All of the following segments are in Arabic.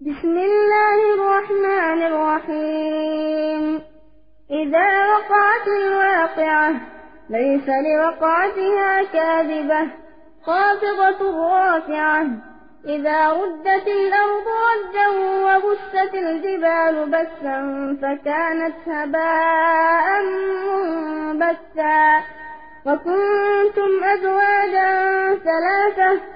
بسم الله الرحمن الرحيم. إذا وقعت الواقعة ليس لوقعتها كاذبة. خافضة رافعة إذا ردت الأرض ردا وبست الجبال بسا فكانت هباء منبثا وكنتم أزواجا ثلاثة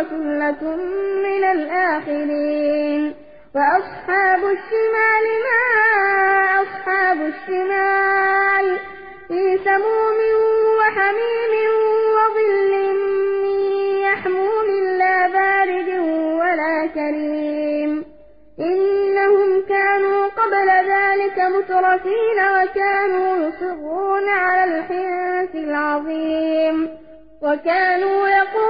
وثلة من الآخرين وأصحاب الشمال ما أصحاب الشمال في سموم وحميم وظل يحموم لا بارد ولا كريم إنهم كانوا قبل ذلك مترفين وكانوا يصرون على الحنث العظيم وكانوا يقولون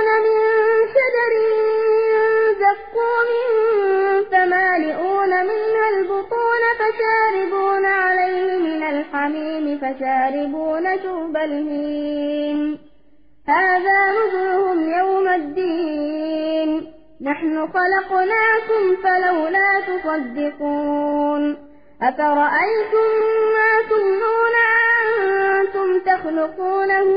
فمالئون منها البطون فشاربون عليه من الحميم فشاربون شرب الهيم. هذا نزلهم يوم الدين. نحن خلقناكم فلولا تصدقون. أفرأيتم ما تمنون أنتم تخلقونه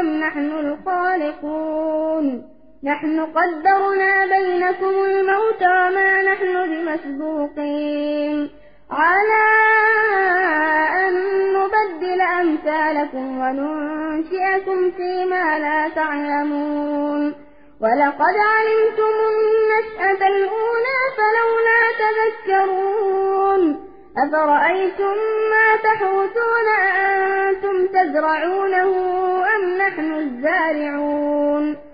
أم نحن الخالقون؟ نحن قدرنا بينكم الموت وما نحن بمسبوقين. على أن نبدل أمثالكم وننشئكم فيما لا تعلمون. ولقد علمتم النشأة الأولى فلولا تذكرون. أفرأيتم ما تحوثون أنتم تزرعونه أم نحن الزارعون؟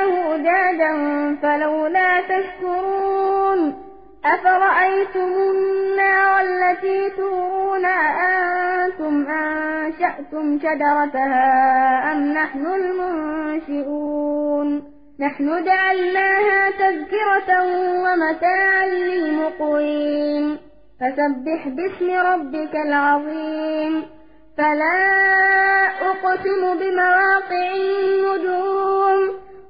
فلولا تشكرون أفرأيتم النار التي تورون أنتم أنشأتم شجرتها أم نحن المنشئون نحن جعلناها تذكرة ومتاعا للمقوين فسبح باسم ربك العظيم فلا أقسم بمواقع النجوم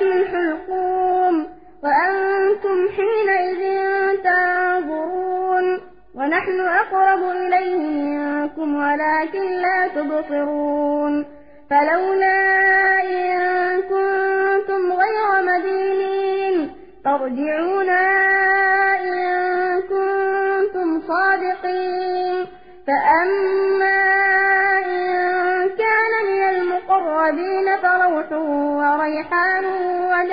بلغت الحلقوم. وأنتم حينئذ تنظرون. ونحن أقرب إليه منكم ولكن لا تبصرون. فلولا إن كنتم غير مدينين ترجعونا إن كنتم صادقين. فأما إن كان من المقربين فروح وريحان